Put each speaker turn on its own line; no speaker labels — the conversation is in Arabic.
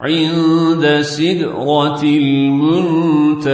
عند سدرة المنتهى.